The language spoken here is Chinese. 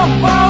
抱。